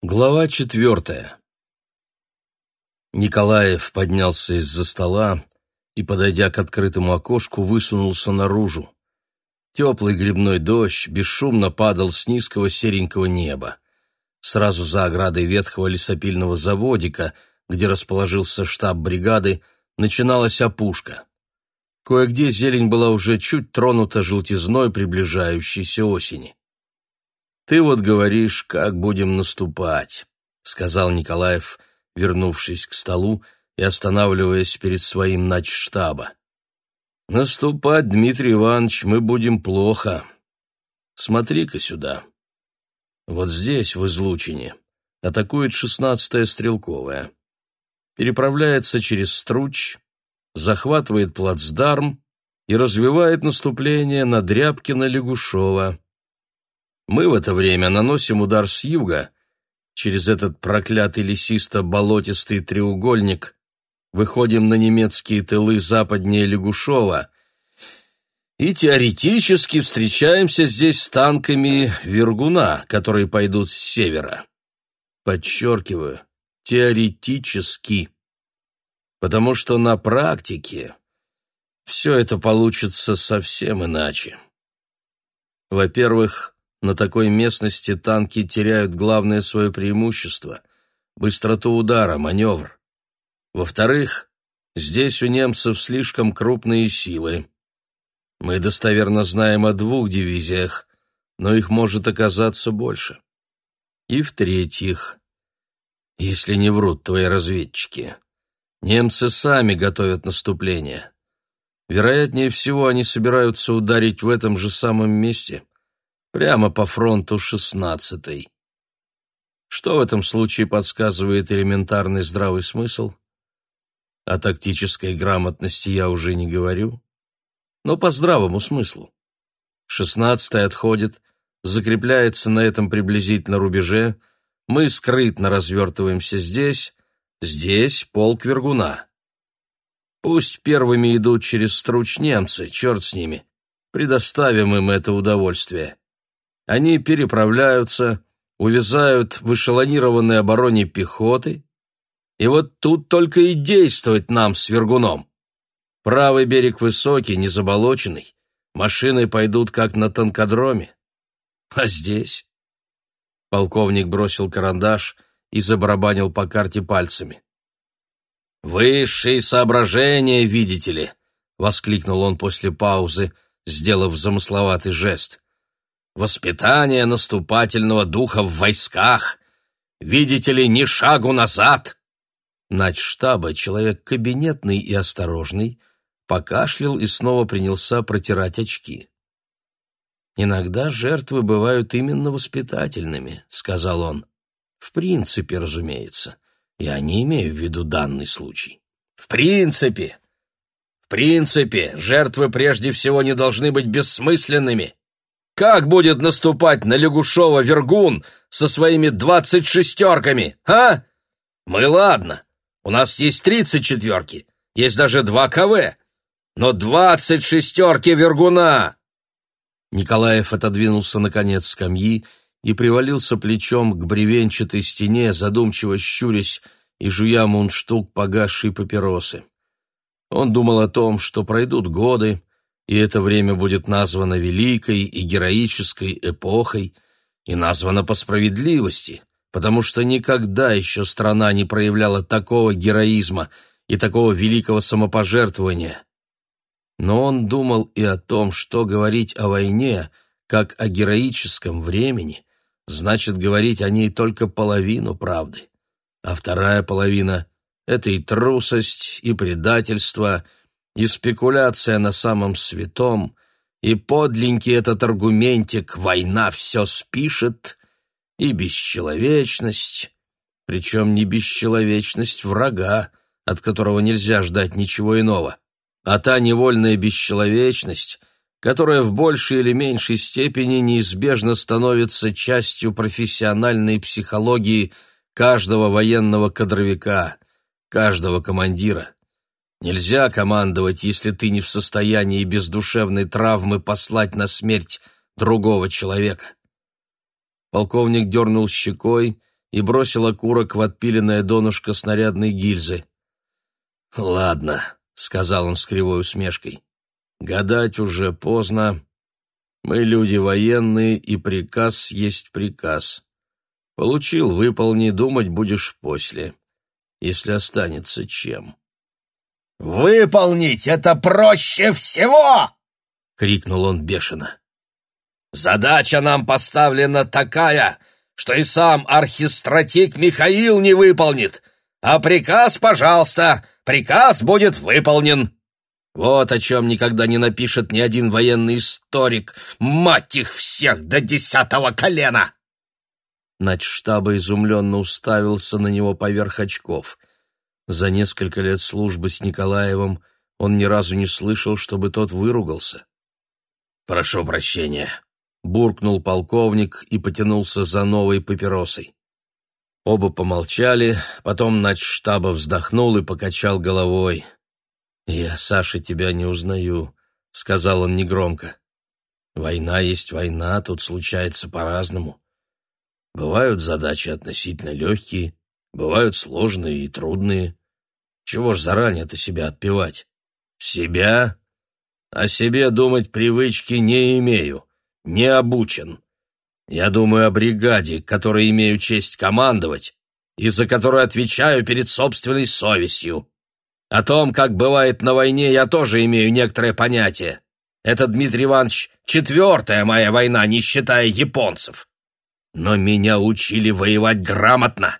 Глава четвертая. Николаев поднялся из-за стола и, подойдя к открытому окошку, высунулся наружу. Теплый грибной дождь бесшумно падал с низкого серенького неба. Сразу за оградой ветхого лесопильного заводика, где расположился штаб бригады, начиналась опушка. Кое-где зелень была уже чуть тронута желтизной приближающейся осени. «Ты вот говоришь, как будем наступать», — сказал Николаев, вернувшись к столу и останавливаясь перед своим начштаба. «Наступать, Дмитрий Иванович, мы будем плохо. Смотри-ка сюда. Вот здесь, в излучине, атакует шестнадцатая стрелковая. Переправляется через Струч, захватывает плацдарм и развивает наступление на Дрябкина-Лягушова. Мы в это время наносим удар с юга, через этот проклятый лесисто-болотистый треугольник, выходим на немецкие тылы западнее Лягушова и теоретически встречаемся здесь с танками Вергуна, которые пойдут с севера. Подчеркиваю, теоретически, потому что на практике все это получится совсем иначе. Во-первых, на такой местности танки теряют главное свое преимущество — быстроту удара, маневр. Во-вторых, здесь у немцев слишком крупные силы. Мы достоверно знаем о двух дивизиях, но их может оказаться больше. И в-третьих, если не врут твои разведчики, немцы сами готовят наступление. Вероятнее всего, они собираются ударить в этом же самом месте — прямо по фронту шестнадцатой. Что в этом случае подсказывает элементарный здравый смысл? О тактической грамотности я уже не говорю, но по здравому смыслу. Шестнадцатая отходит, закрепляется на этом приблизительно рубеже, мы скрытно развертываемся здесь, здесь полк Вергуна. Пусть первыми идут через струч немцы, черт с ними, предоставим им это удовольствие. Они переправляются, увязают в эшелонированной обороне пехоты, и вот тут только и действовать нам с Вергуном. Правый берег высокий, не заболоченный, машины пойдут как на танкодроме. А здесь? Полковник бросил карандаш и забарабанил по карте пальцами. «Высшие соображения, видите ли!» — воскликнул он после паузы, сделав замысловатый жест воспитание наступательного духа в войсках. Видите ли, ни шагу назад!» Начштаба, человек кабинетный и осторожный, покашлял и снова принялся протирать очки. «Иногда жертвы бывают именно воспитательными», — сказал он. «В принципе, разумеется. Я не имею в виду данный случай». «В принципе! В принципе, жертвы прежде всего не должны быть бессмысленными. Как будет наступать на Лягушова Вергун со своими двадцать шестерками, а? Мы ладно, у нас есть тридцать четверки, есть даже два КВ, но двадцать шестерки Вергуна!» Николаев отодвинулся наконец с скамьи и привалился плечом к бревенчатой стене, задумчиво щурясь и жуя мундштук погасшей папиросы. Он думал о том, что пройдут годы, и это время будет названо великой и героической эпохой, и названо по справедливости, потому что никогда еще страна не проявляла такого героизма и такого великого самопожертвования. Но он думал и о том, что говорить о войне, как о героическом времени, значит говорить о ней только половину правды, а вторая половина — это и трусость, и предательство — и спекуляция на самом святом, и подленький этот аргументик «война все спишет», и бесчеловечность, причем не бесчеловечность врага, от которого нельзя ждать ничего иного, а та невольная бесчеловечность, которая в большей или меньшей степени неизбежно становится частью профессиональной психологии каждого военного кадровика, каждого командира. Нельзя командовать, если ты не в состоянии без душевной травмы послать на смерть другого человека. Полковник дернул щекой и бросил окурок в отпиленное донышко снарядной гильзы. «Ладно», — сказал он с кривой усмешкой, — «гадать уже поздно. Мы люди военные, и приказ есть приказ. Получил, выполни, думать будешь после, если останется чем». «Выполнить это проще всего!» — крикнул он бешено. «Задача нам поставлена такая, что и сам архистратик Михаил не выполнит, а приказ, пожалуйста, приказ будет выполнен». Вот о чем никогда не напишет ни один военный историк, мать их всех до десятого колена! Начштаба изумленно уставился на него поверх очков. За несколько лет службы с Николаевым он ни разу не слышал, чтобы тот выругался. «Прошу прощения», — буркнул полковник и потянулся за новой папиросой. Оба помолчали, потом начштаба вздохнул и покачал головой. «Я, Саша, тебя не узнаю», — сказал он негромко. «Война есть война, тут случается по-разному. Бывают задачи относительно легкие, бывают сложные и трудные. Чего ж заранее-то себя отпевать? Себя? О себе думать привычки не имею, не обучен. Я думаю о бригаде, которой имею честь командовать, и за которую отвечаю перед собственной совестью. О том, как бывает на войне, я тоже имею некоторое понятие. Это, Дмитрий Иванович, четвертая моя война, не считая японцев. Но меня учили воевать грамотно.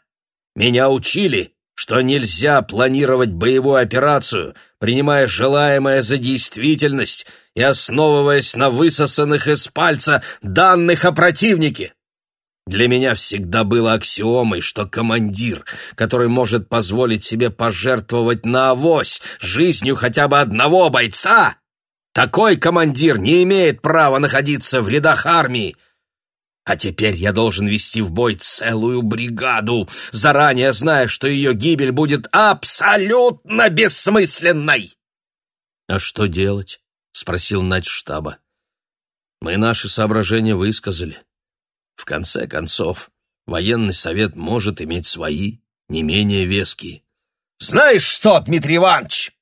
Меня учили, что нельзя планировать боевую операцию, принимая желаемое за действительность и основываясь на высосанных из пальца данных о противнике. Для меня всегда было аксиомой, что командир, который может позволить себе пожертвовать на авось жизнью хотя бы одного бойца, такой командир не имеет права находиться в рядах армии, а теперь я должен вести в бой целую бригаду, заранее зная, что ее гибель будет абсолютно бессмысленной. — А что делать? — спросил начштаба. — Мы наши соображения высказали. В конце концов, военный совет может иметь свои, не менее веские. — Знаешь что, Дмитрий Иванович?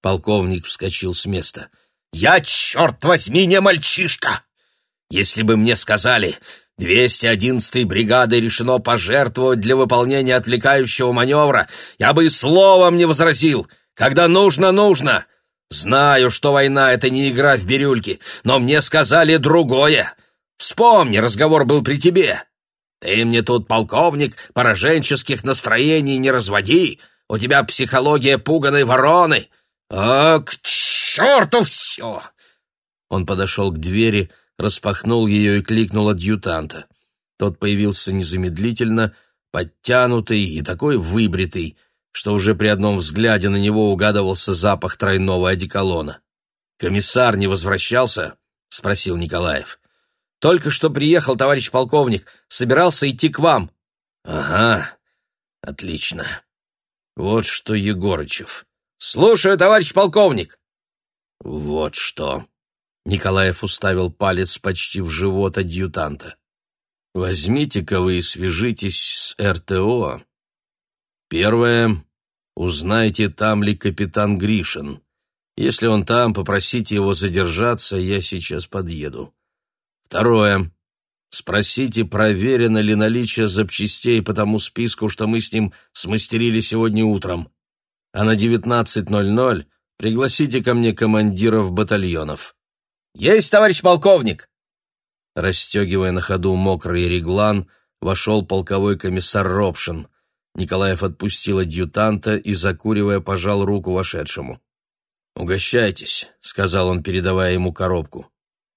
Полковник вскочил с места. — Я, черт возьми, не мальчишка! Если бы мне сказали, 211-й бригадой решено пожертвовать для выполнения отвлекающего маневра, я бы и словом не возразил. Когда нужно, нужно. Знаю, что война — это не игра в бирюльки, но мне сказали другое. Вспомни, разговор был при тебе. Ты мне тут, полковник, пораженческих настроений не разводи. У тебя психология пуганой вороны. А, к черту все!» Он подошел к двери, — распахнул ее и кликнул адъютанта. Тот появился незамедлительно, подтянутый и такой выбритый, что уже при одном взгляде на него угадывался запах тройного одеколона. «Комиссар не возвращался?» — спросил Николаев. «Только что приехал товарищ полковник, собирался идти к вам». «Ага, отлично. Вот что, Егорычев». «Слушаю, товарищ полковник». «Вот что», Николаев уставил палец почти в живот адъютанта. «Возьмите-ка вы и свяжитесь с РТО. Первое. Узнайте, там ли капитан Гришин. Если он там, попросите его задержаться, я сейчас подъеду. Второе. Спросите, проверено ли наличие запчастей по тому списку, что мы с ним смастерили сегодня утром. А на 19.00 пригласите ко мне командиров батальонов. «Есть, товарищ полковник!» Расстегивая на ходу мокрый реглан, вошел полковой комиссар Ропшин. Николаев отпустил адъютанта и, закуривая, пожал руку вошедшему. «Угощайтесь», — сказал он, передавая ему коробку.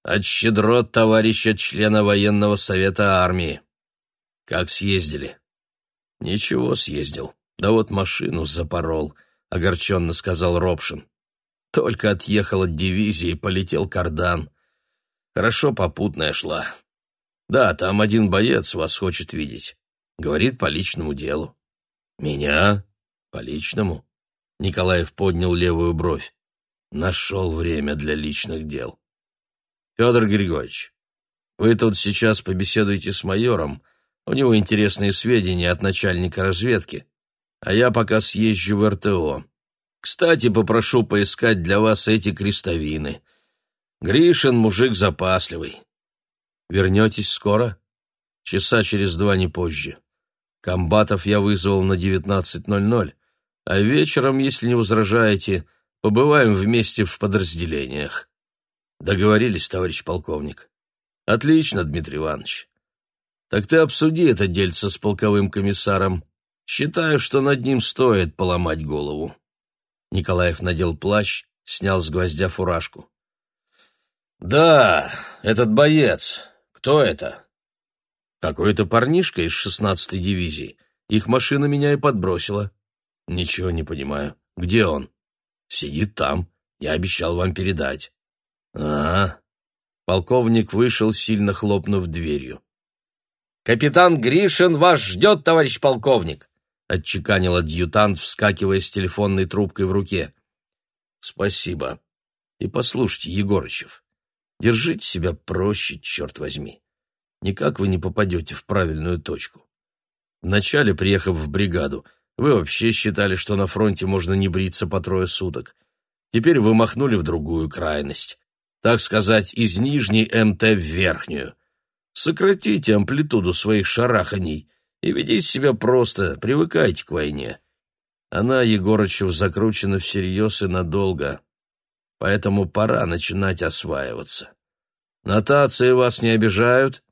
«От щедрот товарища члена военного совета армии». «Как съездили?» «Ничего съездил. Да вот машину запорол», — огорченно сказал Ропшин. Только отъехал от дивизии, полетел кардан. Хорошо попутная шла. Да, там один боец вас хочет видеть. Говорит по личному делу. Меня? По личному? Николаев поднял левую бровь. Нашел время для личных дел. Федор Григорьевич, вы тут сейчас побеседуете с майором, У него интересные сведения от начальника разведки, а я пока съезжу в РТО. Кстати, попрошу поискать для вас эти крестовины. Гришин мужик запасливый. Вернетесь скоро? Часа через два не позже. Комбатов я вызвал на 19.00, а вечером, если не возражаете, побываем вместе в подразделениях. Договорились, товарищ полковник? Отлично, Дмитрий Иванович. Так ты обсуди это дельце с полковым комиссаром. Считаю, что над ним стоит поломать голову. Николаев надел плащ, снял с гвоздя фуражку. «Да, этот боец. Кто это?» «Какой-то парнишка из шестнадцатой дивизии. Их машина меня и подбросила». «Ничего не понимаю. Где он?» «Сидит там. Я обещал вам передать». А, Полковник вышел, сильно хлопнув дверью. «Капитан Гришин вас ждет, товарищ полковник!» Отчеканил адъютант, вскакивая с телефонной трубкой в руке. Спасибо. И послушайте, Егорычев, держите себя проще, черт возьми. Никак вы не попадете в правильную точку. Вначале, приехав в бригаду, вы вообще считали, что на фронте можно не бриться по трое суток. Теперь вы махнули в другую крайность. Так сказать, из нижней МТ в верхнюю. Сократите амплитуду своих шараханий — и ведите себя просто, привыкайте к войне. Она, Егорычев, закручена всерьез и надолго, поэтому пора начинать осваиваться. Нотации вас не обижают?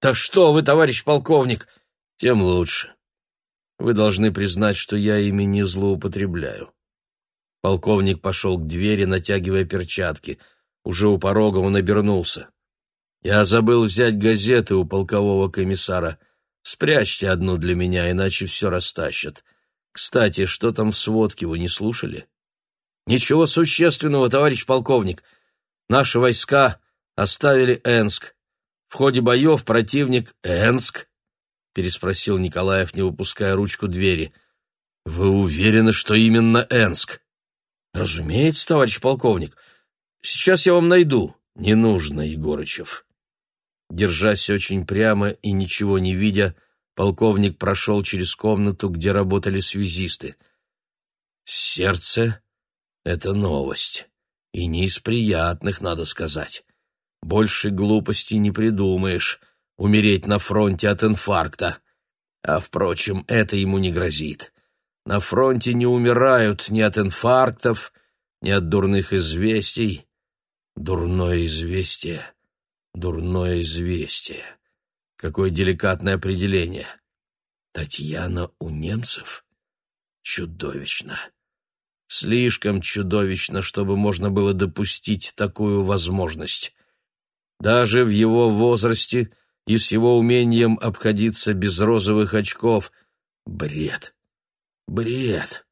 Да что вы, товарищ полковник! Тем лучше. Вы должны признать, что я ими не злоупотребляю. Полковник пошел к двери, натягивая перчатки. Уже у порога он обернулся. Я забыл взять газеты у полкового комиссара — Спрячьте одну для меня, иначе все растащат. Кстати, что там в сводке, вы не слушали? Ничего существенного, товарищ полковник. Наши войска оставили Энск. В ходе боев противник Энск? Переспросил Николаев, не выпуская ручку двери. Вы уверены, что именно Энск? Разумеется, товарищ полковник. Сейчас я вам найду. Не нужно, Егорычев. Держась очень прямо и ничего не видя, полковник прошел через комнату, где работали связисты. Сердце — это новость, и не из приятных, надо сказать. Больше глупости не придумаешь — умереть на фронте от инфаркта. А, впрочем, это ему не грозит. На фронте не умирают ни от инфарктов, ни от дурных известий. Дурное известие Дурное известие. Какое деликатное определение. Татьяна у немцев? Чудовищно. Слишком чудовищно, чтобы можно было допустить такую возможность. Даже в его возрасте и с его умением обходиться без розовых очков. Бред. Бред.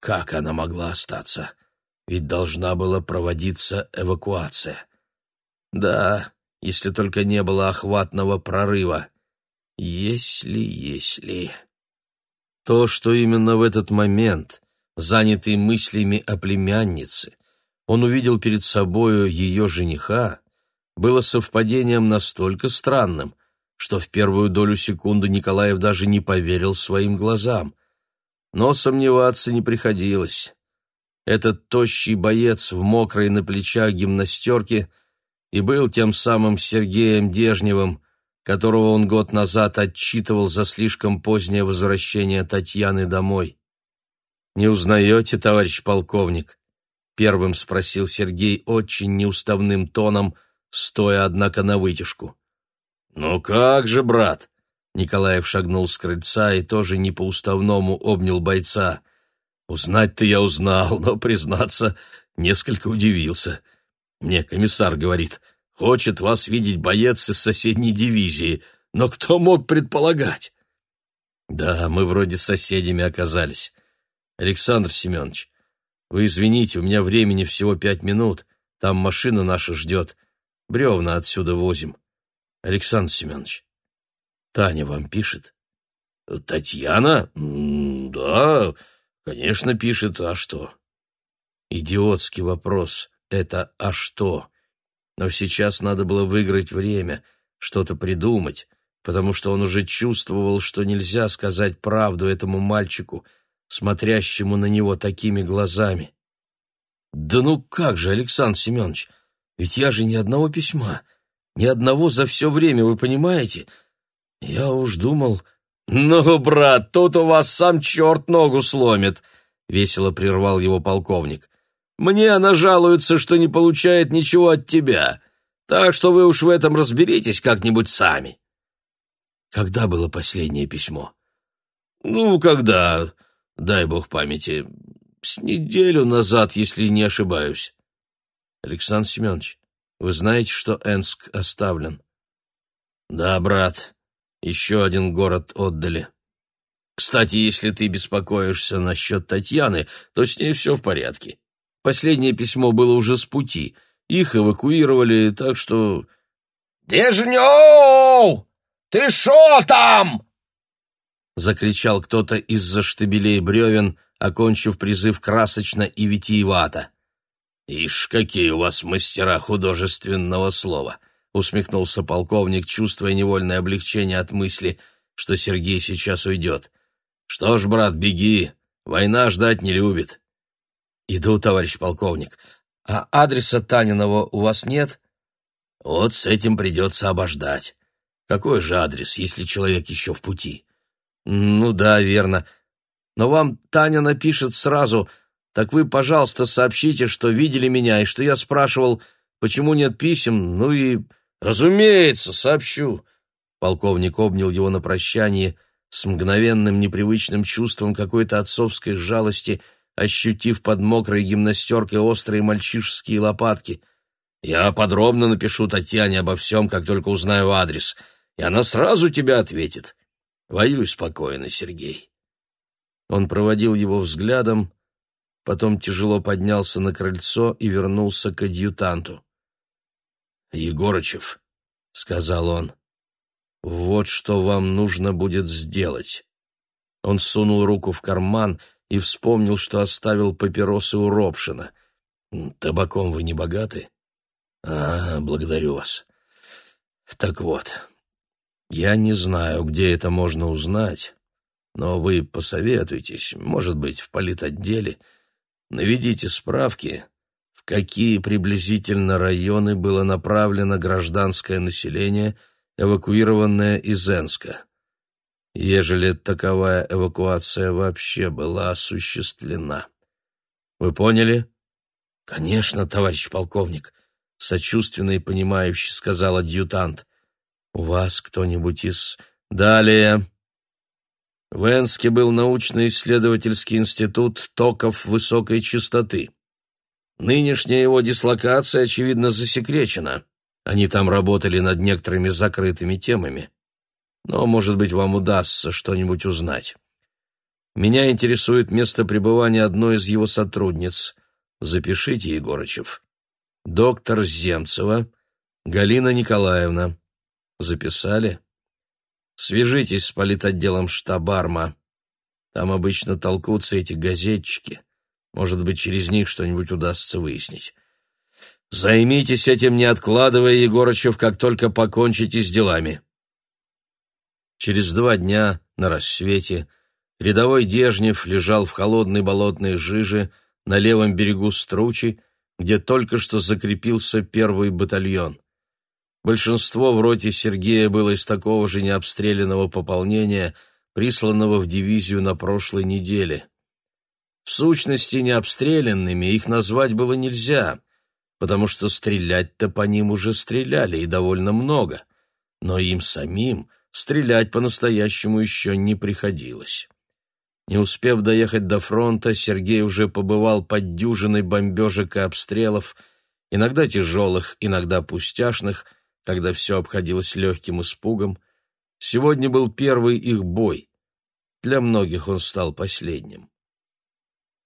Как она могла остаться? Ведь должна была проводиться эвакуация. Да, если только не было охватного прорыва. Если, если... То, что именно в этот момент, занятый мыслями о племяннице, он увидел перед собою ее жениха, было совпадением настолько странным, что в первую долю секунды Николаев даже не поверил своим глазам. Но сомневаться не приходилось. Этот тощий боец в мокрой на плечах гимнастерке — и был тем самым Сергеем Дежневым, которого он год назад отчитывал за слишком позднее возвращение Татьяны домой. «Не узнаете, товарищ полковник?» — первым спросил Сергей очень неуставным тоном, стоя, однако, на вытяжку. «Ну как же, брат?» Николаев шагнул с крыльца и тоже не по-уставному обнял бойца. «Узнать-то я узнал, но, признаться, несколько удивился. Мне комиссар говорит, хочет вас видеть боец из соседней дивизии, но кто мог предполагать? Да, мы вроде соседями оказались. Александр Семенович, вы извините, у меня времени всего пять минут, там машина наша ждет, бревна отсюда возим. Александр Семенович, Таня вам пишет? Татьяна? Да, конечно, пишет, а что? Идиотский вопрос это «а что?». Но сейчас надо было выиграть время, что-то придумать, потому что он уже чувствовал, что нельзя сказать правду этому мальчику, смотрящему на него такими глазами. «Да ну как же, Александр Семенович, ведь я же ни одного письма, ни одного за все время, вы понимаете? Я уж думал...» «Ну, брат, тут у вас сам черт ногу сломит», — весело прервал его полковник. «Мне она жалуется, что не получает ничего от тебя, так что вы уж в этом разберитесь как-нибудь сами». Когда было последнее письмо? Ну, когда, дай бог памяти, с неделю назад, если не ошибаюсь. Александр Семенович, вы знаете, что Энск оставлен? Да, брат, еще один город отдали. Кстати, если ты беспокоишься насчет Татьяны, то с ней все в порядке. Последнее письмо было уже с пути. Их эвакуировали, так что... «Дежнёв!» «Ты шо там?» — закричал кто-то из-за штабелей бревен, окончив призыв красочно и витиевато. «Ишь, какие у вас мастера художественного слова!» — усмехнулся полковник, чувствуя невольное облегчение от мысли, что Сергей сейчас уйдет. «Что ж, брат, беги, война ждать не любит». «Иду, товарищ полковник. А адреса Таниного у вас нет?» «Вот с этим придется обождать. Какой же адрес, если человек еще в пути? Ну да, верно. Но вам Таня напишет сразу, так вы, пожалуйста, сообщите, что видели меня, и что я спрашивал, почему нет писем, ну и... Разумеется, сообщу. Полковник обнял его на прощание с мгновенным непривычным чувством какой-то отцовской жалости, ощутив под мокрой гимнастеркой острые мальчишеские лопатки. «Я подробно напишу Татьяне обо всем, как только узнаю адрес и она сразу тебя ответит. Воюй спокойно, Сергей. Он проводил его взглядом, потом тяжело поднялся на крыльцо и вернулся к адъютанту. «Егорычев», — сказал он, — «вот что вам нужно будет сделать». Он сунул руку в карман и вспомнил, что оставил папиросы у Робшина. «Табаком вы не богаты?» «А, благодарю вас. Так вот, я не знаю, где это можно узнать, но вы посоветуйтесь, может быть, в политотделе, наведите справки, в какие приблизительно районы было направлено гражданское население, эвакуированное из Энска. Ежели таковая эвакуация вообще была осуществлена. Вы поняли? Конечно, товарищ полковник, сочувственно и понимающе сказал адъютант. «У вас кто-нибудь из...» «Далее...» В Энске был научно-исследовательский институт токов высокой частоты. Нынешняя его дислокация, очевидно, засекречена. Они там работали над некоторыми закрытыми темами. Но, может быть, вам удастся что-нибудь узнать. Меня интересует место пребывания одной из его сотрудниц. Запишите, Егорычев. Доктор Земцева Галина Николаевна. Записали? Свяжитесь с политотделом штабарма. Там обычно толкутся эти газетчики. Может быть, через них что-нибудь удастся выяснить. Займитесь этим, не откладывая, Егорычев, как только покончите с делами. Через два дня, на рассвете, рядовой Дежнев лежал в холодной болотной жиже на левом берегу Стручи, где только что закрепился первый батальон. Большинство в роте Сергея было из такого же необстрелянного пополнения, присланного в дивизию на прошлой неделе. В сущности, необстрелянными их назвать было нельзя, потому что стрелять-то по ним уже стреляли и довольно много, но им самим стрелять по-настоящему еще не приходилось. Не успев доехать до фронта, Сергей уже побывал под дюжиной бомбежек и обстрелов, иногда тяжелых, иногда пустяшных, когда все обходилось легким испугом. Сегодня был первый их бой. Для многих он стал последним.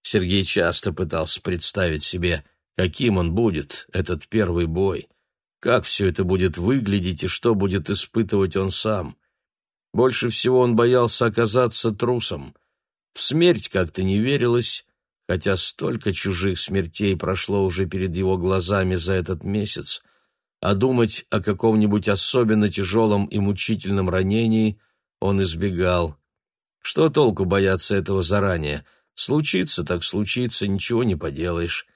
Сергей часто пытался представить себе, каким он будет, этот первый бой, как все это будет выглядеть и что будет испытывать он сам. Больше всего он боялся оказаться трусом. В смерть как-то не верилось, хотя столько чужих смертей прошло уже перед его глазами за этот месяц — а думать о каком-нибудь особенно тяжелом и мучительном ранении он избегал. Что толку бояться этого заранее? Случится так случится, ничего не поделаешь.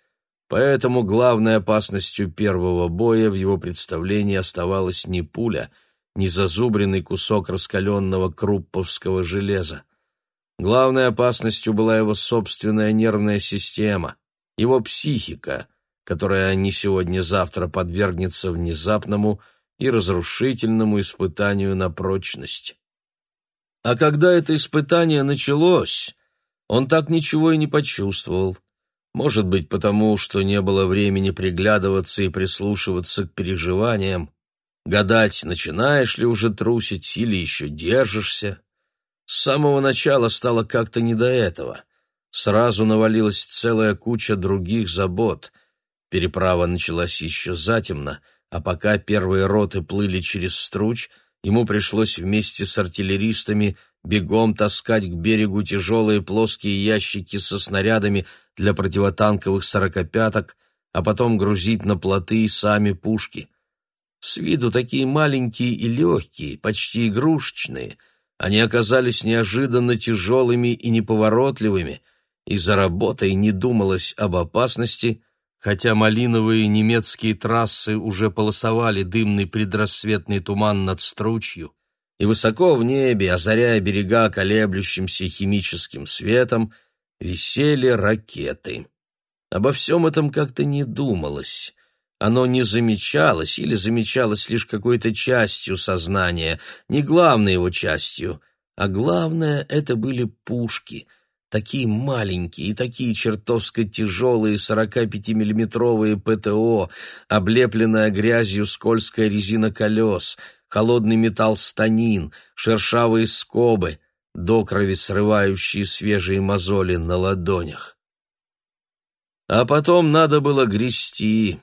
Поэтому главной опасностью первого боя в его представлении оставалась не пуля, не зазубренный кусок раскаленного крупповского железа. Главной опасностью была его собственная нервная система, его психика, которая не сегодня-завтра подвергнется внезапному и разрушительному испытанию на прочность. А когда это испытание началось, он так ничего и не почувствовал. Может быть, потому что не было времени приглядываться и прислушиваться к переживаниям, гадать, начинаешь ли уже трусить или еще держишься. С самого начала стало как-то не до этого. Сразу навалилась целая куча других забот. Переправа началась еще затемно, а пока первые роты плыли через Струч, ему пришлось вместе с артиллеристами бегом таскать к берегу тяжелые плоские ящики со снарядами для противотанковых сорокопяток, а потом грузить на плоты сами пушки. С виду такие маленькие и легкие, почти игрушечные, они оказались неожиданно тяжелыми и неповоротливыми, и за работой не думалось об опасности, хотя малиновые немецкие трассы уже полосовали дымный предрассветный туман над стручью, и высоко в небе, озаряя берега колеблющимся химическим светом, висели ракеты. Обо всем этом как-то не думалось. Оно не замечалось или замечалось лишь какой-то частью сознания, не главной его частью, а главное — это были пушки — Такие маленькие и такие чертовско тяжелые 45-миллиметровые ПТО, облепленная грязью скользкая резина колес, холодный металл станин, шершавые скобы, до крови срывающие свежие мозоли на ладонях. А потом надо было грести,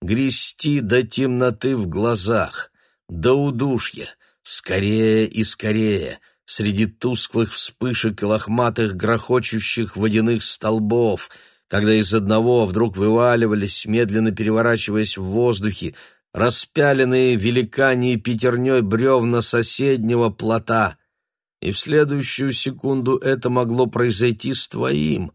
грести до темноты в глазах, до удушья, скорее и скорее — среди тусклых вспышек и лохматых грохочущих водяных столбов, когда из одного вдруг вываливались, медленно переворачиваясь в воздухе, распяленные великаньей пятерней бревна соседнего плота. И в следующую секунду это могло произойти с твоим.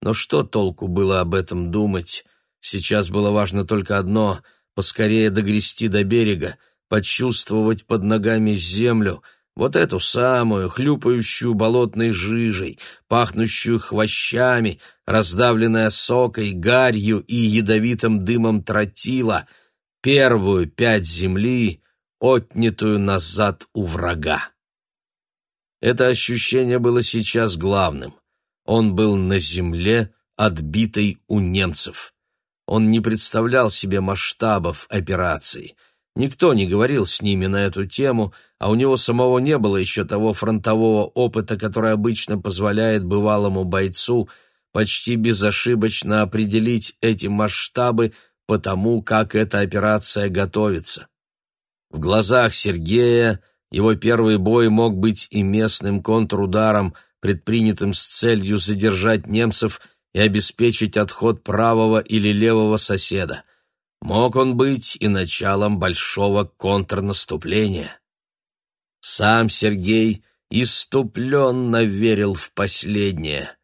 Но что толку было об этом думать? Сейчас было важно только одно — поскорее догрести до берега, почувствовать под ногами землю — вот эту самую, хлюпающую болотной жижей, пахнущую хвощами, раздавленная сокой, гарью и ядовитым дымом тротила, первую пять земли, отнятую назад у врага. Это ощущение было сейчас главным. Он был на земле, отбитой у немцев. Он не представлял себе масштабов операции — Никто не говорил с ними на эту тему, а у него самого не было еще того фронтового опыта, который обычно позволяет бывалому бойцу почти безошибочно определить эти масштабы по тому, как эта операция готовится. В глазах Сергея его первый бой мог быть и местным контрударом, предпринятым с целью задержать немцев и обеспечить отход правого или левого соседа – Мог он быть и началом большого контрнаступления. Сам Сергей иступленно верил в последнее.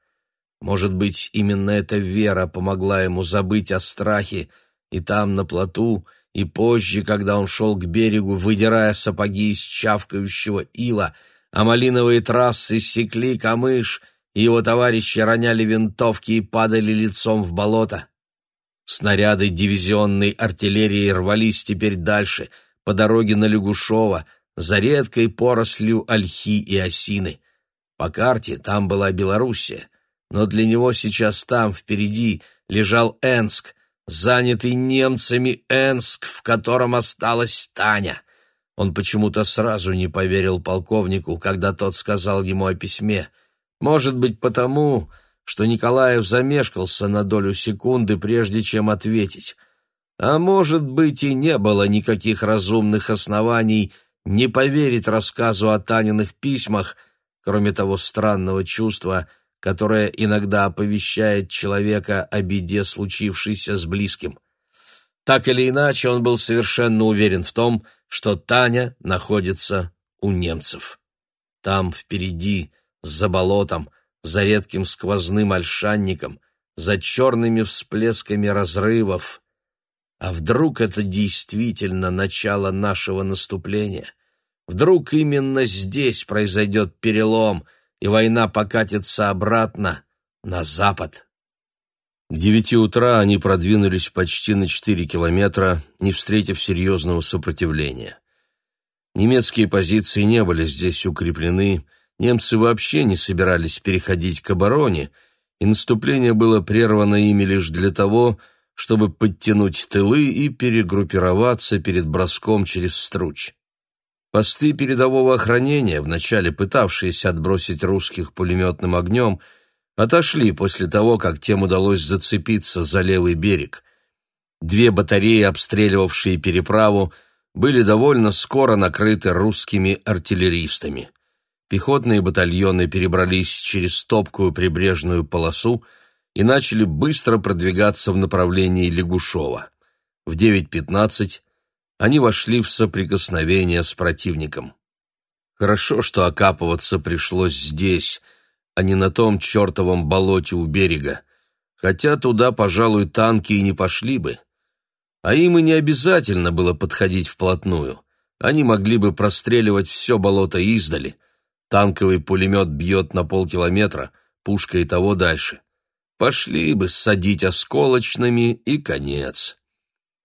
Может быть, именно эта вера помогла ему забыть о страхе, и там, на плоту, и позже, когда он шел к берегу, выдирая сапоги из чавкающего ила, а малиновые трассы секли камыш, и его товарищи роняли винтовки и падали лицом в болото. Снаряды дивизионной артиллерии рвались теперь дальше, по дороге на Лягушово, за редкой порослью ольхи и осины. По карте там была Белоруссия, но для него сейчас там, впереди, лежал Энск, занятый немцами Энск, в котором осталась Таня. Он почему-то сразу не поверил полковнику, когда тот сказал ему о письме. Может быть, потому, что Николаев замешкался на долю секунды, прежде чем ответить. А может быть, и не было никаких разумных оснований не поверить рассказу о Таниных письмах, кроме того странного чувства, которое иногда оповещает человека о беде, случившейся с близким. Так или иначе, он был совершенно уверен в том, что Таня находится у немцев. Там, впереди, за болотом, за редким сквозным ольшанником, за черными всплесками разрывов. А вдруг это действительно начало нашего наступления? Вдруг именно здесь произойдет перелом, и война покатится обратно, на запад? К девяти утра они продвинулись почти на четыре километра, не встретив серьезного сопротивления. Немецкие позиции не были здесь укреплены, немцы вообще не собирались переходить к обороне, и наступление было прервано ими лишь для того, чтобы подтянуть тылы и перегруппироваться перед броском через Струч. Посты передового охранения, вначале пытавшиеся отбросить русских пулеметным огнем, отошли после того, как тем удалось зацепиться за левый берег. Две батареи, обстреливавшие переправу, были довольно скоро накрыты русскими артиллеристами. Пехотные батальоны перебрались через топкую прибрежную полосу и начали быстро продвигаться в направлении Лягушова. В 9.15 они вошли в соприкосновение с противником. Хорошо, что окапываться пришлось здесь, а не на том чертовом болоте у берега, хотя туда, пожалуй, танки и не пошли бы. А им и не обязательно было подходить вплотную. Они могли бы простреливать все болото издали. Танковый пулемет бьет на полкилометра, пушка и того дальше. Пошли бы садить осколочными и конец.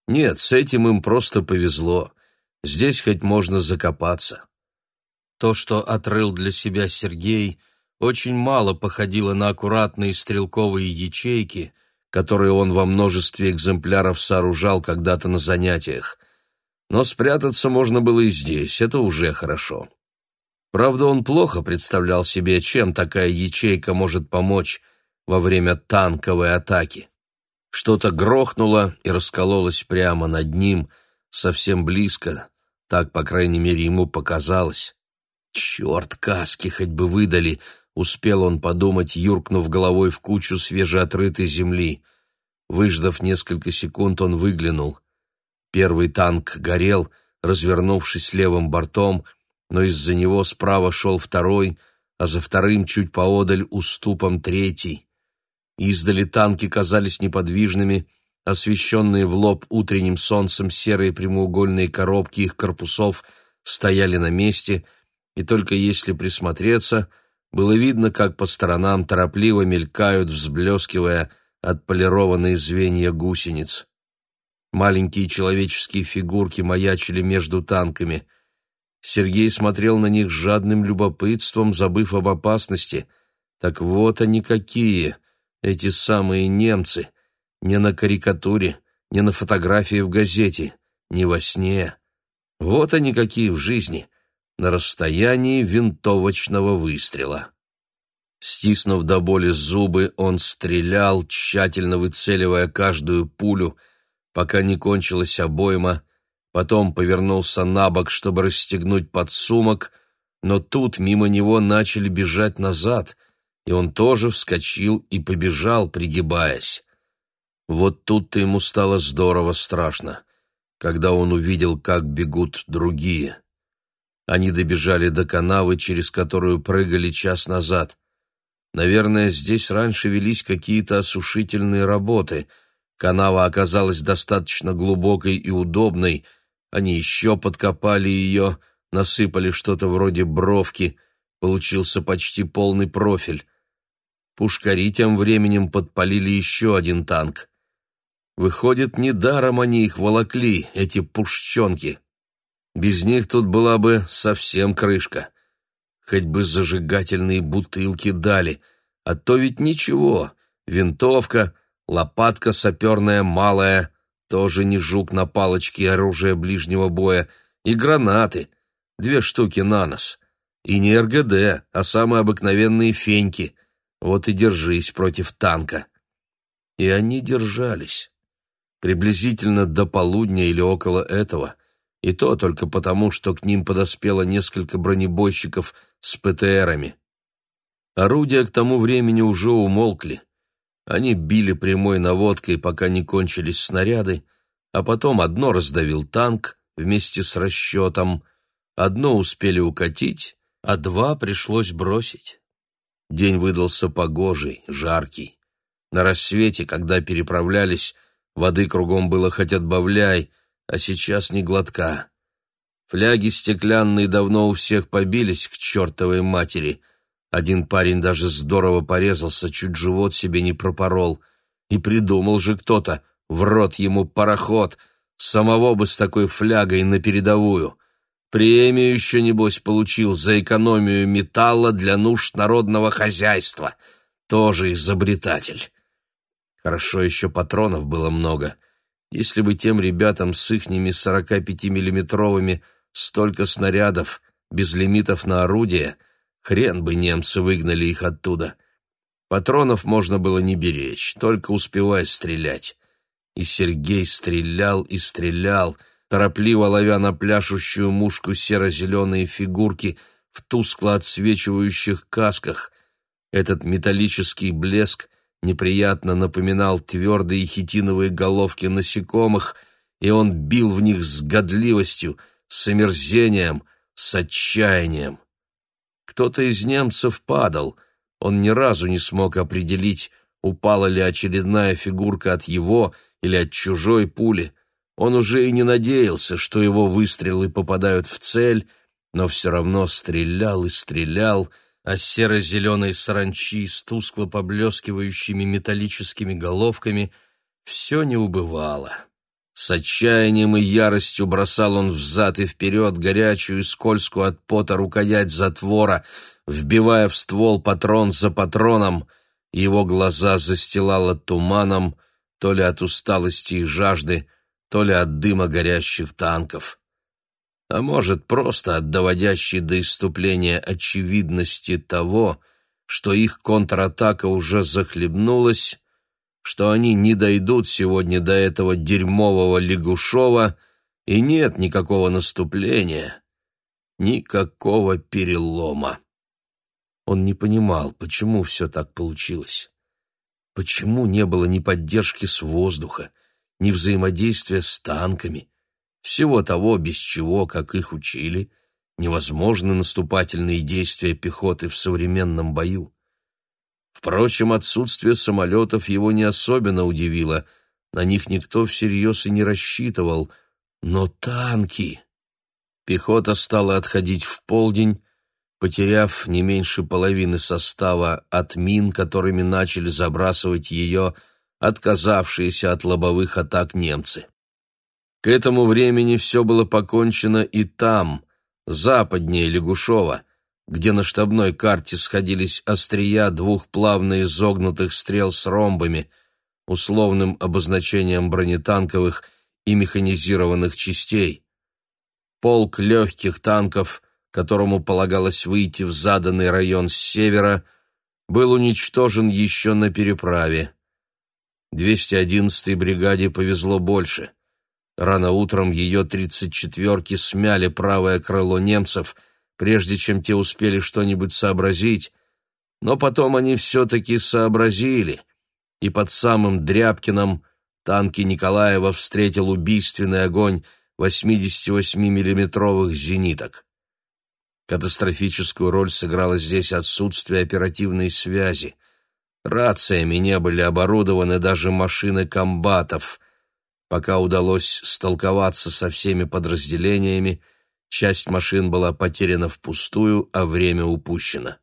Нет, с этим им просто повезло. Здесь хоть можно закопаться. То, что отрыл для себя Сергей, очень мало походило на аккуратные стрелковые ячейки, которые он во множестве экземпляров сооружал когда-то на занятиях. Но спрятаться можно было и здесь, это уже хорошо. Правда, он плохо представлял себе, чем такая ячейка может помочь во время танковой атаки. Что-то грохнуло и раскололось прямо над ним, совсем близко, так, по крайней мере, ему показалось. Черт, каски хоть бы выдали, успел он подумать, юркнув головой в кучу свежеотрытой земли. Выждав несколько секунд, он выглянул. Первый танк горел, развернувшись левым бортом, но из-за него справа шел второй, а за вторым чуть поодаль уступом третий. Издали танки казались неподвижными, освещенные в лоб утренним солнцем серые прямоугольные коробки их корпусов стояли на месте, и только если присмотреться, было видно, как по сторонам торопливо мелькают, взблескивая отполированные звенья гусениц. Маленькие человеческие фигурки маячили между танками. Сергей смотрел на них с жадным любопытством, забыв об опасности. Так вот они какие! Эти самые немцы, не на карикатуре, не на фотографии в газете, не во сне. Вот они какие в жизни, на расстоянии винтовочного выстрела. Стиснув до боли зубы, он стрелял, тщательно выцеливая каждую пулю, пока не кончилась обойма, потом повернулся на бок, чтобы расстегнуть подсумок, но тут мимо него начали бежать назад — и он тоже вскочил и побежал, пригибаясь. Вот тут-то ему стало здорово страшно, когда он увидел, как бегут другие. Они добежали до канавы, через которую прыгали час назад. Наверное, здесь раньше велись какие-то осушительные работы. Канава оказалась достаточно глубокой и удобной. Они еще подкопали ее, насыпали что-то вроде бровки. Получился почти полный профиль. Пушкари тем временем подпалили еще один танк. Выходит, недаром они их волокли, эти пушченки. Без них тут была бы совсем крышка. Хоть бы зажигательные бутылки дали, а то ведь ничего. Винтовка, лопатка саперная малая, тоже не жук на палочке оружие ближнего боя, и гранаты, две штуки на нос. И не РГД, а самые обыкновенные феньки — вот и держись против танка. И они держались. Приблизительно до полудня или около этого. И то только потому, что к ним подоспело несколько бронебойщиков с ПТРами. Орудия к тому времени уже умолкли. Они били прямой наводкой, пока не кончились снаряды, а потом одно раздавил танк вместе с расчетом, одно успели укатить, а два пришлось бросить. День выдался погожий, жаркий. На рассвете, когда переправлялись, воды кругом было хоть отбавляй, а сейчас не глотка. Фляги стеклянные давно у всех побились к чертовой матери. Один парень даже здорово порезался, чуть живот себе не пропорол. И придумал же кто-то, в рот ему пароход, самого бы с такой флягой на передовую. Премию еще, небось, получил за экономию металла для нужд народного хозяйства. Тоже изобретатель. Хорошо еще патронов было много. Если бы тем ребятам с ихними 45-миллиметровыми столько снарядов, без лимитов на орудия, хрен бы немцы выгнали их оттуда. Патронов можно было не беречь, только успевай стрелять. И Сергей стрелял и стрелял, торопливо ловя на пляшущую мушку серо-зеленые фигурки в тускло отсвечивающих касках. Этот металлический блеск неприятно напоминал твердые хитиновые головки насекомых, и он бил в них с годливостью, с омерзением, с отчаянием. Кто-то из немцев падал, он ни разу не смог определить, упала ли очередная фигурка от его или от чужой пули. Он уже и не надеялся, что его выстрелы попадают в цель, но все равно стрелял и стрелял, а серо-зеленой саранчи с тускло поблескивающими металлическими головками все не убывало. С отчаянием и яростью бросал он взад и вперед горячую и скользкую от пота рукоять затвора, вбивая в ствол патрон за патроном, его глаза застилало туманом, то ли от усталости и жажды, то ли от дыма горящих танков. А может, просто от доводящей до иступления очевидности того, что их контратака уже захлебнулась, что они не дойдут сегодня до этого дерьмового Лягушова, и нет никакого наступления, никакого перелома. Он не понимал, почему все так получилось. Почему не было ни поддержки с воздуха, ни взаимодействия с танками, всего того, без чего, как их учили, невозможны наступательные действия пехоты в современном бою. Впрочем, отсутствие самолетов его не особенно удивило, на них никто всерьез и не рассчитывал, но танки... Пехота стала отходить в полдень, потеряв не меньше половины состава от мин, которыми начали забрасывать ее отказавшиеся от лобовых атак немцы. К этому времени все было покончено и там, западнее Лягушова, где на штабной карте сходились острия двух плавно изогнутых стрел с ромбами, условным обозначением бронетанковых и механизированных частей. Полк легких танков, которому полагалось выйти в заданный район с севера, был уничтожен еще на переправе. 211-й бригаде повезло больше. Рано утром ее 34-ки смяли правое крыло немцев, прежде чем те успели что-нибудь сообразить, но потом они все-таки сообразили, и под самым Дрябкиным танки Николаева встретил убийственный огонь 88-миллиметровых зениток. Катастрофическую роль сыграло здесь отсутствие оперативной связи — Рациями не были оборудованы даже машины комбатов. Пока удалось столковаться со всеми подразделениями, часть машин была потеряна впустую, а время упущено.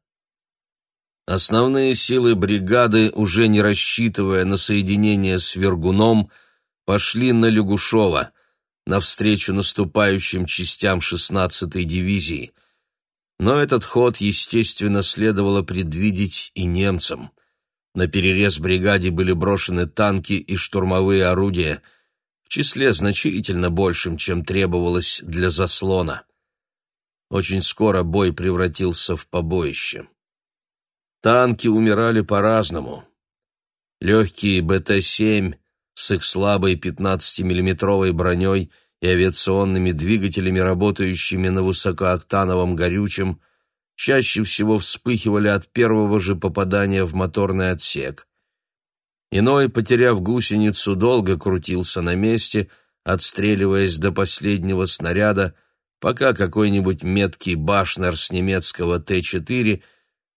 Основные силы бригады, уже не рассчитывая на соединение с Вергуном, пошли на Люгушова, навстречу наступающим частям 16-й дивизии. Но этот ход, естественно, следовало предвидеть и немцам. На перерез бригаде были брошены танки и штурмовые орудия, в числе значительно большим, чем требовалось для заслона. Очень скоро бой превратился в побоище. Танки умирали по-разному. Легкие БТ-7 с их слабой 15-миллиметровой броней и авиационными двигателями, работающими на высокооктановом горючем – чаще всего вспыхивали от первого же попадания в моторный отсек. Иной, потеряв гусеницу, долго крутился на месте, отстреливаясь до последнего снаряда, пока какой-нибудь меткий башнер с немецкого Т-4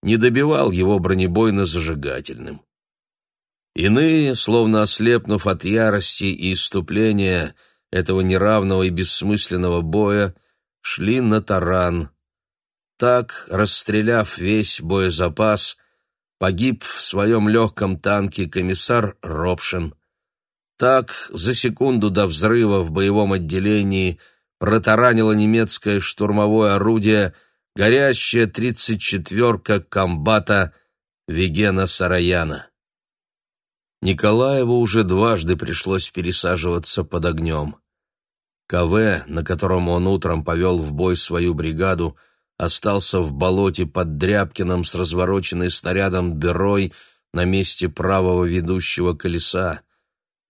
не добивал его бронебойно-зажигательным. Иные, словно ослепнув от ярости и иступления этого неравного и бессмысленного боя, шли на таран. Так, расстреляв весь боезапас, погиб в своем легком танке комиссар Ропшин. Так, за секунду до взрыва в боевом отделении протаранило немецкое штурмовое орудие горящая тридцать четверка комбата Вегена Сараяна. Николаеву уже дважды пришлось пересаживаться под огнем. КВ, на котором он утром повел в бой свою бригаду, остался в болоте под Дрябкиным с развороченной снарядом дырой на месте правого ведущего колеса.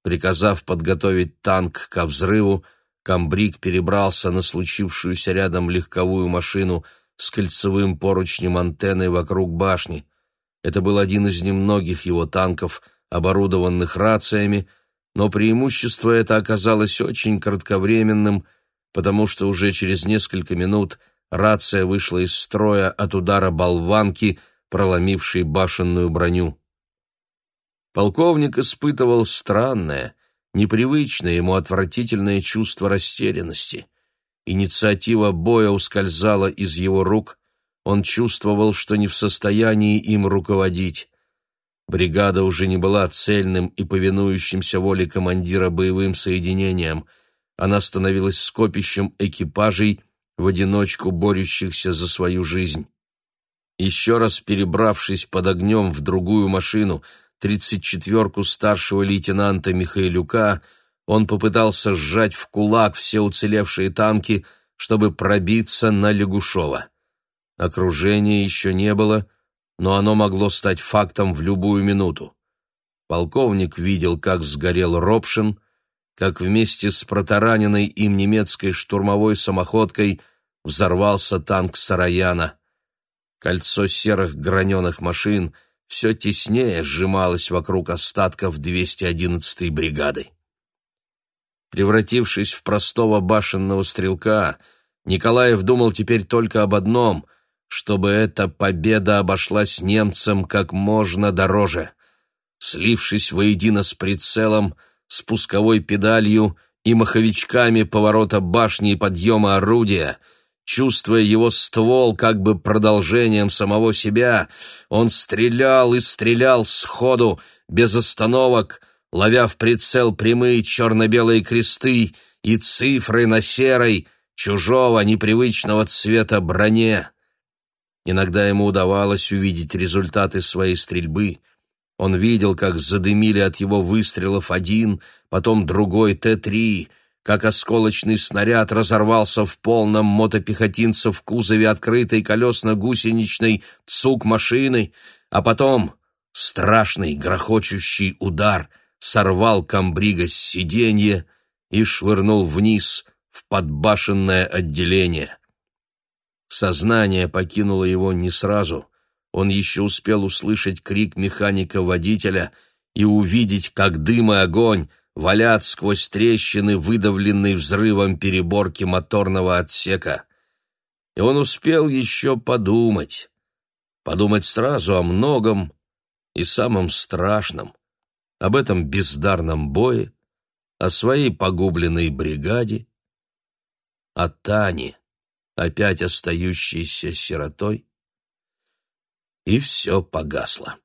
Приказав подготовить танк ко взрыву, комбриг перебрался на случившуюся рядом легковую машину с кольцевым поручнем антенны вокруг башни. Это был один из немногих его танков — оборудованных рациями, но преимущество это оказалось очень кратковременным, потому что уже через несколько минут рация вышла из строя от удара болванки, проломившей башенную броню. Полковник испытывал странное, непривычное ему отвратительное чувство растерянности. Инициатива боя ускользала из его рук, он чувствовал, что не в состоянии им руководить. Бригада уже не была цельным и повинующимся воле командира боевым соединением. Она становилась скопищем экипажей, в одиночку борющихся за свою жизнь. Еще раз перебравшись под огнем в другую машину, тридцать четверку старшего лейтенанта Михаилюка, он попытался сжать в кулак все уцелевшие танки, чтобы пробиться на Лягушова. Окружения еще не было — но оно могло стать фактом в любую минуту. Полковник видел, как сгорел Ропшин, как вместе с протараненной им немецкой штурмовой самоходкой взорвался танк Сараяна. Кольцо серых граненых машин все теснее сжималось вокруг остатков 211-й бригады. Превратившись в простого башенного стрелка, Николаев думал теперь только об одном — чтобы эта победа обошлась немцам как можно дороже. Слившись воедино с прицелом, спусковой педалью и маховичками поворота башни и подъема орудия, чувствуя его ствол как бы продолжением самого себя, он стрелял и стрелял сходу, без остановок, ловя в прицел прямые черно-белые кресты и цифры на серой, чужого непривычного цвета броне. Иногда ему удавалось увидеть результаты своей стрельбы. Он видел, как задымили от его выстрелов один, потом другой Т-3, как осколочный снаряд разорвался в полном мотопехотинца в кузове открытой колесно-гусеничной цук машины, а потом страшный грохочущий удар сорвал комбрига с сиденья и швырнул вниз в подбашенное отделение. Сознание покинуло его не сразу. Он еще успел услышать крик механика-водителя и увидеть, как дым и огонь валят сквозь трещины, выдавленные взрывом переборки моторного отсека. И он успел еще подумать. Подумать сразу о многом и самом страшном. Об этом бездарном бое, о своей погубленной бригаде, о Тане опять остающейся сиротой, и все погасло.